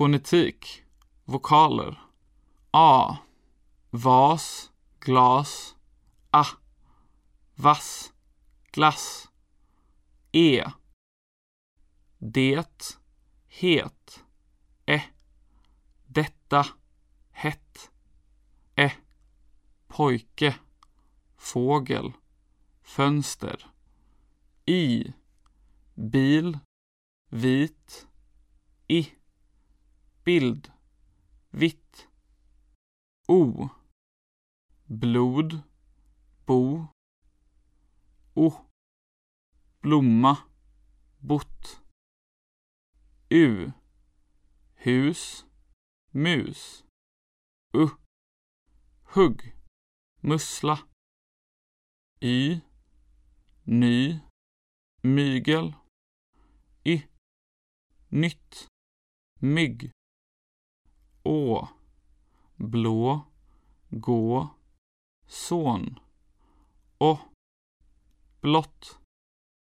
Fonetik. Vokaler. A. Vas, glas, a. Vass, glass. E. Det, het. E. Detta, hett. E. Pojke, fågel, fönster. I. Bil, vit. I. Bild, vitt. O. Blod, bo. O. Blomma, bott. U. Hus, mus. U. Hugg, mussla. Y. Ny, mygel. i, Nytt, mygg. Å. Blå, gå, son. Å. Blått,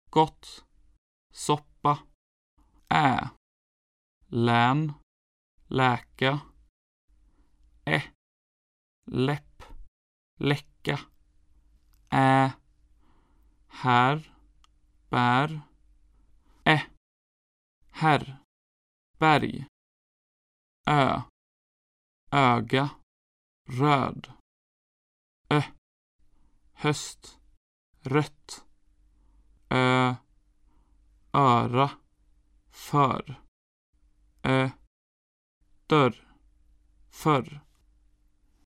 gott, soppa. Ä. Län, läka. Ä. Läpp, läcka. Ä. Här, bär. Ä. Herr, berg. Ö. Öga, röd. Ö. Höst, rött. Ö. Öra, för. Ö. Dörr, förr.